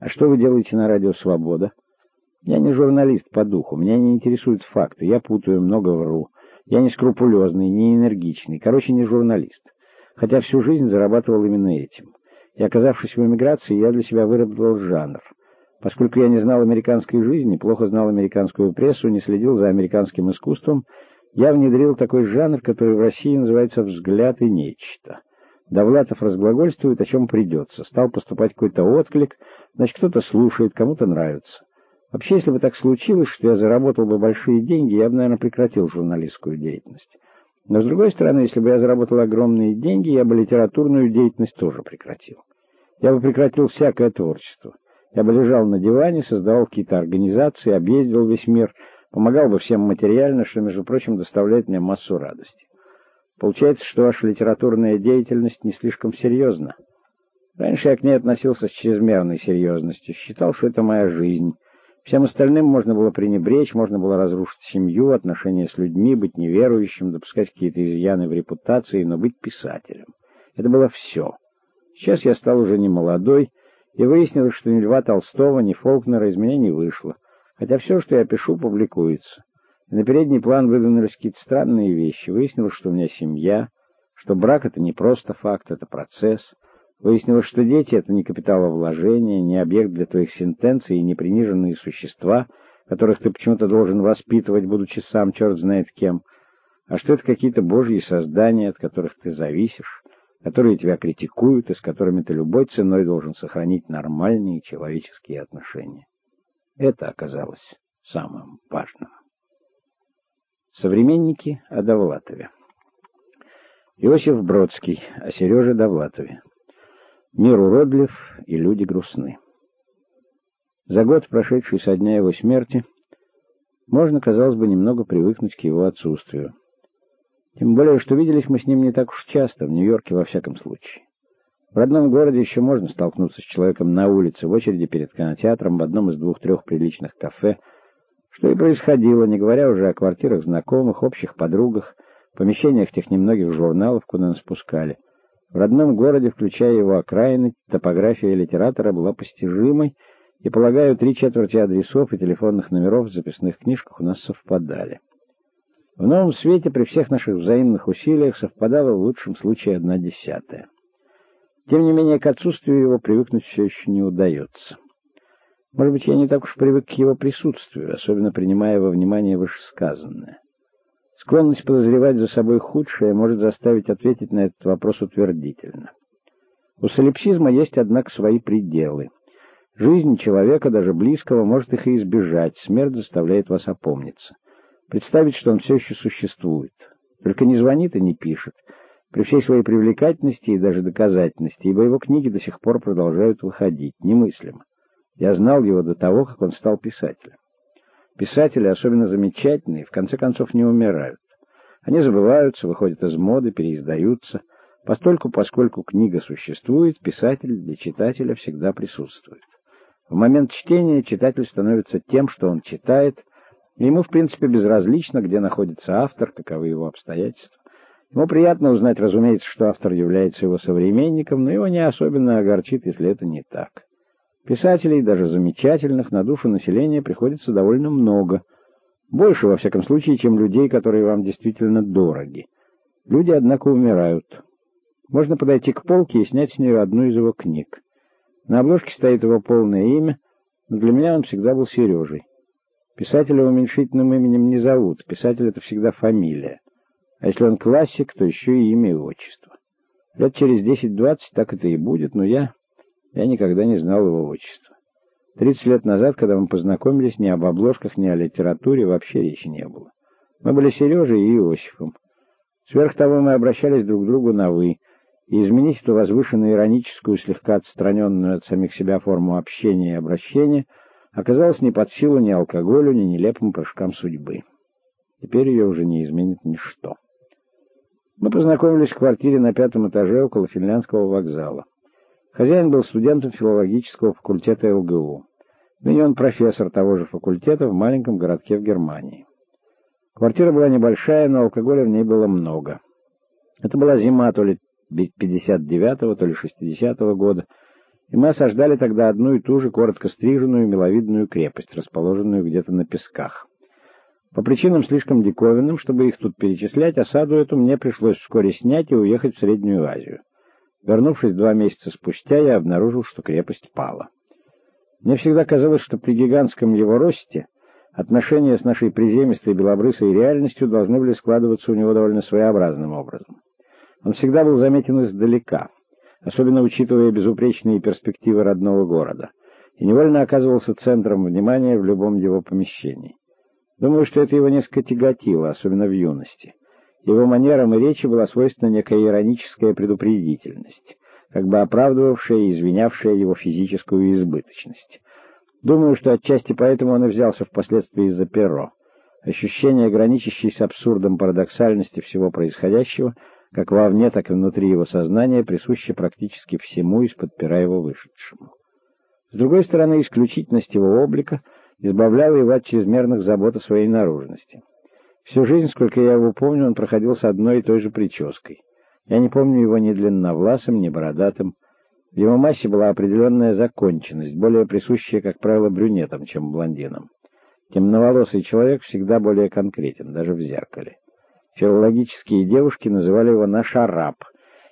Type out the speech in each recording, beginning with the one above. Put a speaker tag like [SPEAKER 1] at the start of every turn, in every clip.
[SPEAKER 1] А что вы делаете на радио «Свобода»? Я не журналист по духу, меня не интересуют факты, я путаю, много вру. Я не скрупулезный, не энергичный, короче, не журналист. Хотя всю жизнь зарабатывал именно этим. И оказавшись в эмиграции, я для себя выработал жанр. Поскольку я не знал американской жизни, плохо знал американскую прессу, не следил за американским искусством, я внедрил такой жанр, который в России называется «взгляд и нечто». Довлатов разглагольствует, о чем придется. Стал поступать какой-то отклик, значит, кто-то слушает, кому-то нравится. Вообще, если бы так случилось, что я заработал бы большие деньги, я бы, наверное, прекратил журналистскую деятельность. Но, с другой стороны, если бы я заработал огромные деньги, я бы литературную деятельность тоже прекратил. Я бы прекратил всякое творчество. Я бы лежал на диване, создавал какие-то организации, объездил весь мир, помогал бы всем материально, что, между прочим, доставляет мне массу радости. Получается, что ваша литературная деятельность не слишком серьезна. Раньше я к ней относился с чрезмерной серьезностью, считал, что это моя жизнь. Всем остальным можно было пренебречь, можно было разрушить семью, отношения с людьми, быть неверующим, допускать какие-то изъяны в репутации, но быть писателем. Это было все. Сейчас я стал уже не молодой, и выяснилось, что ни Льва Толстого, ни Фолкнера из меня не вышло, хотя все, что я пишу, публикуется. На передний план выдвинулись какие-то странные вещи. Выяснилось, что у меня семья, что брак — это не просто факт, это процесс. Выяснилось, что дети — это не капиталовложение, не объект для твоих сентенций и не приниженные существа, которых ты почему-то должен воспитывать, будучи сам черт знает кем, а что это какие-то божьи создания, от которых ты зависишь, которые тебя критикуют и с которыми ты любой ценой должен сохранить нормальные человеческие отношения. Это оказалось самым важным. Современники о Довлатове. Иосиф Бродский о Сереже Довлатове. Мир уродлив, и люди грустны. За год, прошедший со дня его смерти, можно, казалось бы, немного привыкнуть к его отсутствию. Тем более, что виделись мы с ним не так уж часто, в Нью-Йорке во всяком случае. В родном городе еще можно столкнуться с человеком на улице, в очереди перед кинотеатром, в одном из двух-трех приличных кафе, что и происходило, не говоря уже о квартирах знакомых, общих подругах, помещениях тех немногих журналов, куда нас пускали. В родном городе, включая его окраины, топография литератора была постижимой, и, полагаю, три четверти адресов и телефонных номеров в записных книжках у нас совпадали. В новом свете при всех наших взаимных усилиях совпадало в лучшем случае одна десятая. Тем не менее, к отсутствию его привыкнуть все еще не удается. Может быть, я не так уж привык к его присутствию, особенно принимая во внимание вышесказанное. Склонность подозревать за собой худшее может заставить ответить на этот вопрос утвердительно. У солипсизма есть, однако, свои пределы. Жизнь человека, даже близкого, может их и избежать, смерть заставляет вас опомниться представить, что он все еще существует. Только не звонит и не пишет, при всей своей привлекательности и даже доказательности, ибо его книги до сих пор продолжают выходить. Немыслимо. Я знал его до того, как он стал писателем. Писатели, особенно замечательные, в конце концов не умирают. Они забываются, выходят из моды, переиздаются. Постольку, поскольку книга существует, писатель для читателя всегда присутствует. В момент чтения читатель становится тем, что он читает, Ему, в принципе, безразлично, где находится автор, каковы его обстоятельства. Ему приятно узнать, разумеется, что автор является его современником, но его не особенно огорчит, если это не так. Писателей, даже замечательных, на душу населения приходится довольно много. Больше, во всяком случае, чем людей, которые вам действительно дороги. Люди, однако, умирают. Можно подойти к полке и снять с нее одну из его книг. На обложке стоит его полное имя, но для меня он всегда был Сережей. Писателя уменьшительным именем не зовут, писатель — это всегда фамилия. А если он классик, то еще и имя и отчество. Лет через десять-двадцать так это и будет, но я... я никогда не знал его отчества. Тридцать лет назад, когда мы познакомились, ни об обложках, ни о литературе вообще речи не было. Мы были Сережей и Иосифом. Сверх того мы обращались друг к другу на «вы», и изменить эту возвышенную ироническую, слегка отстраненную от самих себя форму общения и обращения — оказалась не под силу ни алкоголю, ни нелепым прыжкам судьбы. Теперь ее уже не изменит ничто. Мы познакомились в квартире на пятом этаже около финляндского вокзала. Хозяин был студентом филологического факультета ЛГУ. Ныне он профессор того же факультета в маленьком городке в Германии. Квартира была небольшая, но алкоголя в ней было много. Это была зима то ли 59-го, то ли 60-го года, и мы осаждали тогда одну и ту же коротко стриженную миловидную крепость, расположенную где-то на песках. По причинам слишком диковинным, чтобы их тут перечислять, осаду эту мне пришлось вскоре снять и уехать в Среднюю Азию. Вернувшись два месяца спустя, я обнаружил, что крепость пала. Мне всегда казалось, что при гигантском его росте отношения с нашей приземистой белобрысой реальностью должны были складываться у него довольно своеобразным образом. Он всегда был заметен издалека, особенно учитывая безупречные перспективы родного города, и невольно оказывался центром внимания в любом его помещении. Думаю, что это его несколько тяготило, особенно в юности. Его манерам и речи была свойственна некая ироническая предупредительность, как бы оправдывавшая и извинявшая его физическую избыточность. Думаю, что отчасти поэтому он и взялся впоследствии за перо. Ощущение, граничащей с абсурдом парадоксальности всего происходящего, как вовне, так и внутри его сознания, присуще практически всему из-под пера его вышедшему. С другой стороны, исключительность его облика — избавляла его от чрезмерных забот о своей наружности. Всю жизнь, сколько я его помню, он проходил с одной и той же прической. Я не помню его ни длинновласым, ни бородатым. В его массе была определенная законченность, более присущая, как правило, брюнетам, чем блондинам. Темноволосый человек всегда более конкретен, даже в зеркале. Филологические девушки называли его «наш араб»,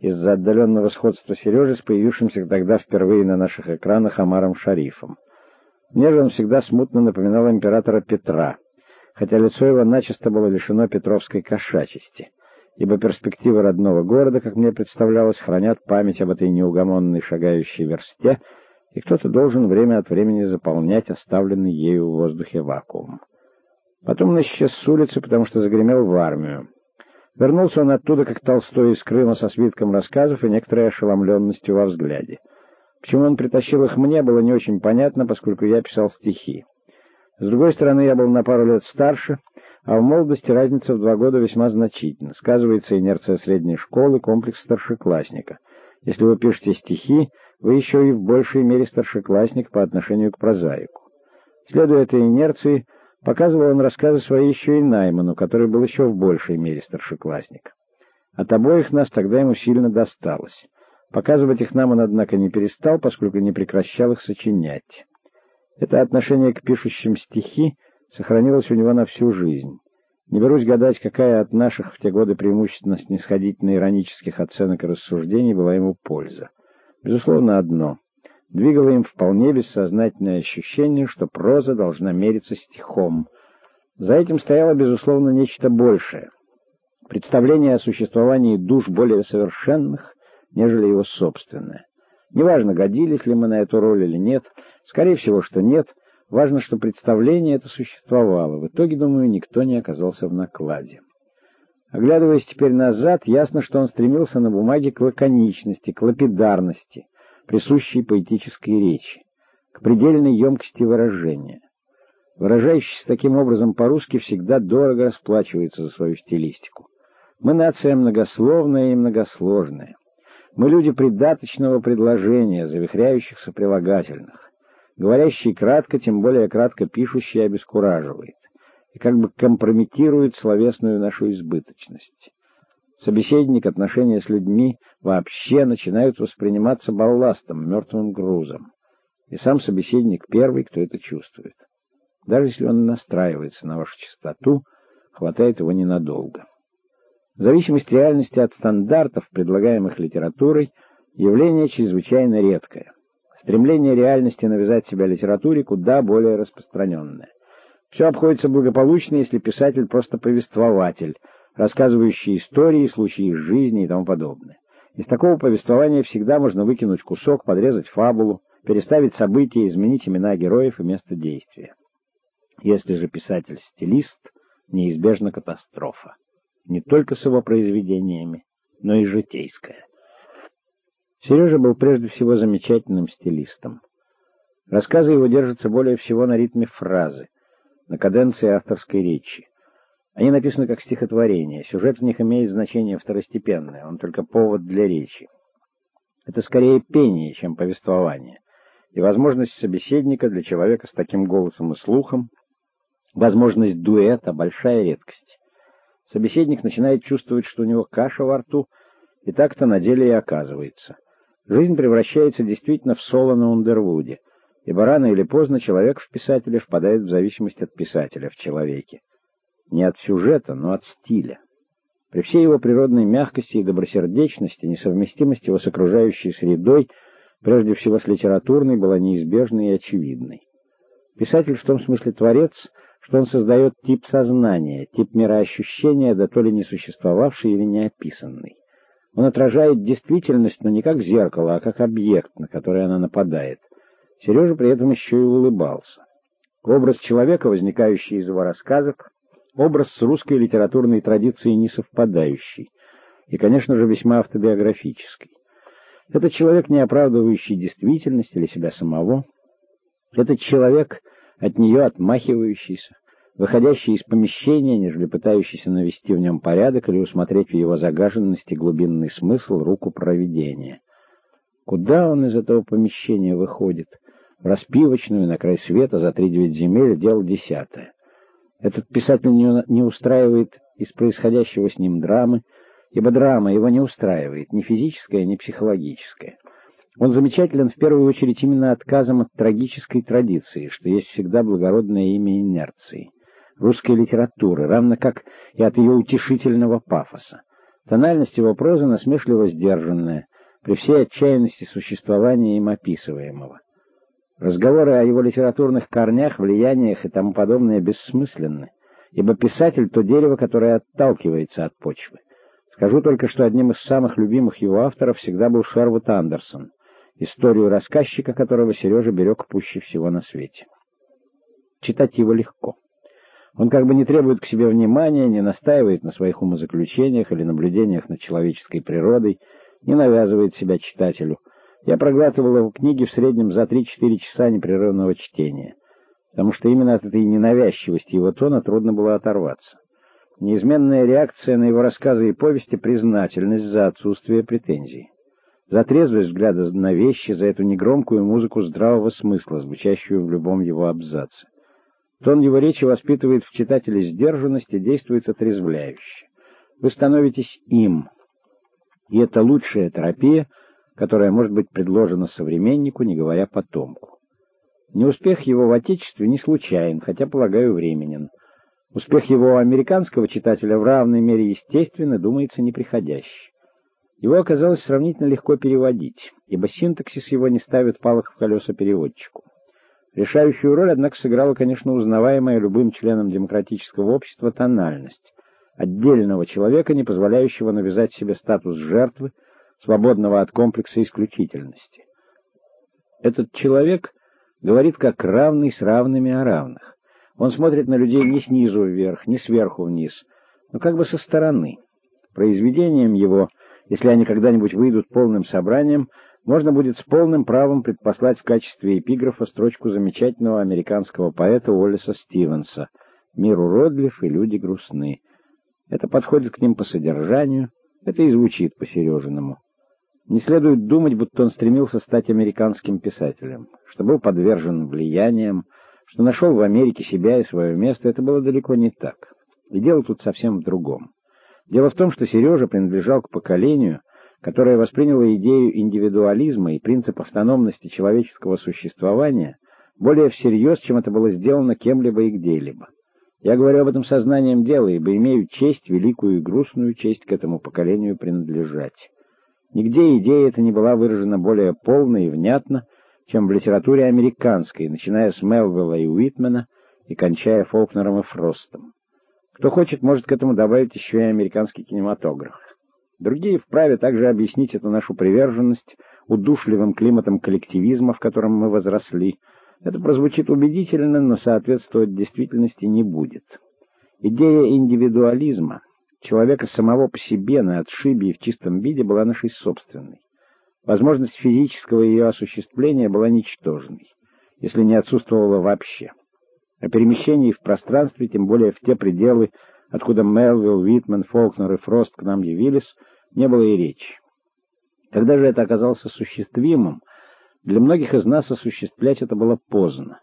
[SPEAKER 1] из-за отдаленного сходства Сережи с появившимся тогда впервые на наших экранах Амаром Шарифом. Мне же он всегда смутно напоминал императора Петра, хотя лицо его начисто было лишено петровской кошачести, ибо перспективы родного города, как мне представлялось, хранят память об этой неугомонной шагающей версте, и кто-то должен время от времени заполнять оставленный ею в воздухе вакуум. Потом он исчез с улицы, потому что загремел в армию. Вернулся он оттуда, как Толстой из Крыма, со свитком рассказов и некоторой ошеломленностью во взгляде. Почему он притащил их мне, было не очень понятно, поскольку я писал стихи. С другой стороны, я был на пару лет старше, а в молодости разница в два года весьма значительна. Сказывается инерция средней школы, комплекс старшеклассника. Если вы пишете стихи, вы еще и в большей мере старшеклассник по отношению к прозаику. Следуя этой инерции, показывал он рассказы свои еще и Найману, который был еще в большей мере старшеклассник. От обоих нас тогда ему сильно досталось. Показывать их нам он, однако, не перестал, поскольку не прекращал их сочинять. Это отношение к пишущим стихи сохранилось у него на всю жизнь. Не берусь гадать, какая от наших в те годы преимущественно снисходительно-иронических оценок и рассуждений была ему польза. Безусловно, одно. Двигало им вполне бессознательное ощущение, что проза должна мериться стихом. За этим стояло, безусловно, нечто большее. Представление о существовании душ более совершенных — нежели его собственное. Неважно, годились ли мы на эту роль или нет, скорее всего, что нет, важно, что представление это существовало. В итоге, думаю, никто не оказался в накладе. Оглядываясь теперь назад, ясно, что он стремился на бумаге к лаконичности, к лапидарности, присущей поэтической речи, к предельной емкости выражения. Выражающийся таким образом по-русски всегда дорого расплачивается за свою стилистику. Мы нация многословная и многосложная. Мы люди придаточного предложения, завихряющихся прилагательных. Говорящий кратко, тем более кратко пишущий, обескураживает и как бы компрометирует словесную нашу избыточность. Собеседник, отношения с людьми вообще начинают восприниматься балластом, мертвым грузом. И сам собеседник первый, кто это чувствует. Даже если он настраивается на вашу частоту, хватает его ненадолго. Зависимость реальности от стандартов, предлагаемых литературой, явление чрезвычайно редкое. Стремление реальности навязать себя литературе куда более распространенное. Все обходится благополучно, если писатель просто повествователь, рассказывающий истории, случаи из жизни и тому подобное. Из такого повествования всегда можно выкинуть кусок, подрезать фабулу, переставить события, изменить имена героев и место действия. Если же писатель-стилист, неизбежна катастрофа не только с его произведениями, но и житейское. Сережа был прежде всего замечательным стилистом. Рассказы его держатся более всего на ритме фразы, на каденции авторской речи. Они написаны как стихотворения, сюжет в них имеет значение второстепенное, он только повод для речи. Это скорее пение, чем повествование, и возможность собеседника для человека с таким голосом и слухом, возможность дуэта — большая редкость. Собеседник начинает чувствовать, что у него каша во рту, и так-то на деле и оказывается. Жизнь превращается действительно в соло на Ундервуде, ибо рано или поздно человек в писателе впадает в зависимость от писателя в человеке. Не от сюжета, но от стиля. При всей его природной мягкости и добросердечности, несовместимость его с окружающей средой, прежде всего с литературной, была неизбежной и очевидной. Писатель в том смысле творец, что он создает тип сознания, тип мироощущения, да то ли не существовавший или не описанный. Он отражает действительность, но не как зеркало, а как объект, на который она нападает. Сережа при этом еще и улыбался. Образ человека, возникающий из его рассказов, образ с русской литературной традицией не совпадающий, и, конечно же, весьма автобиографический. Это человек, не оправдывающий действительность или себя самого. Это человек, от нее отмахивающийся, выходящий из помещения, нежели пытающийся навести в нем порядок или усмотреть в его загаженности глубинный смысл, руку провидения. Куда он из этого помещения выходит? В распивочную, на край света, за три-девять земель, дело десятое. Этот писатель не устраивает из происходящего с ним драмы, ибо драма его не устраивает, ни физическая, ни психологическая. Он замечателен в первую очередь именно отказом от трагической традиции, что есть всегда благородное имя инерции, русской литературы, равно как и от ее утешительного пафоса. Тональность его прозы насмешливо сдержанная, при всей отчаянности существования им описываемого. Разговоры о его литературных корнях, влияниях и тому подобное бессмысленны, ибо писатель — то дерево, которое отталкивается от почвы. Скажу только, что одним из самых любимых его авторов всегда был Шервуд Андерсон, историю рассказчика которого Сережа берег пуще всего на свете. Читать его легко. Он как бы не требует к себе внимания, не настаивает на своих умозаключениях или наблюдениях над человеческой природой, не навязывает себя читателю — я проглатывал его книги в среднем за 3-4 часа непрерывного чтения, потому что именно от этой ненавязчивости его тона трудно было оторваться. Неизменная реакция на его рассказы и повести — признательность за отсутствие претензий. За трезвость взгляда на вещи, за эту негромкую музыку здравого смысла, звучащую в любом его абзаце. Тон его речи воспитывает в читателе сдержанность и действует отрезвляюще. Вы становитесь им, и это лучшая терапия — которая может быть предложена современнику, не говоря потомку. Неуспех его в Отечестве не случайен, хотя, полагаю, временен. Успех его американского читателя в равной мере естественно, думается, неприходящий. Его оказалось сравнительно легко переводить, ибо синтаксис его не ставит палок в колеса переводчику. Решающую роль, однако, сыграла, конечно, узнаваемая любым членом демократического общества тональность, отдельного человека, не позволяющего навязать себе статус жертвы, свободного от комплекса исключительности. Этот человек говорит как равный с равными о равных. Он смотрит на людей не снизу вверх, не сверху вниз, но как бы со стороны. Произведением его, если они когда-нибудь выйдут полным собранием, можно будет с полным правом предпослать в качестве эпиграфа строчку замечательного американского поэта Уоллеса Стивенса «Мир уродлив и люди грустны». Это подходит к ним по содержанию, это и звучит по-сережиному. Не следует думать, будто он стремился стать американским писателем, что был подвержен влияниям, что нашел в Америке себя и свое место. Это было далеко не так. И дело тут совсем в другом. Дело в том, что Сережа принадлежал к поколению, которое восприняло идею индивидуализма и принцип автономности человеческого существования более всерьез, чем это было сделано кем-либо и где-либо. Я говорю об этом сознанием дела, ибо имею честь, великую и грустную честь к этому поколению принадлежать. Нигде идея эта не была выражена более полно и внятно, чем в литературе американской, начиная с Мелвилла и Уитмена и кончая Фолкнером и Фростом. Кто хочет, может к этому добавить еще и американский кинематограф. Другие вправе также объяснить эту нашу приверженность удушливым климатом коллективизма, в котором мы возросли. Это прозвучит убедительно, но соответствовать действительности не будет. Идея индивидуализма — человека самого по себе на отшибе и в чистом виде была нашей собственной. Возможность физического ее осуществления была ничтожной, если не отсутствовала вообще. О перемещении в пространстве, тем более в те пределы, откуда Мелвилл, Витман, Фолкнер и Фрост к нам явились, не было и речи. Когда же это оказалось осуществимым, для многих из нас осуществлять это было поздно.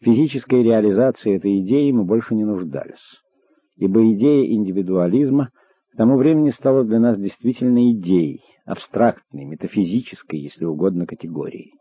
[SPEAKER 1] В физической реализации этой идеи мы больше не нуждались ибо идея индивидуализма к тому времени стало для нас действительно идеей, абстрактной, метафизической, если угодно, категорией.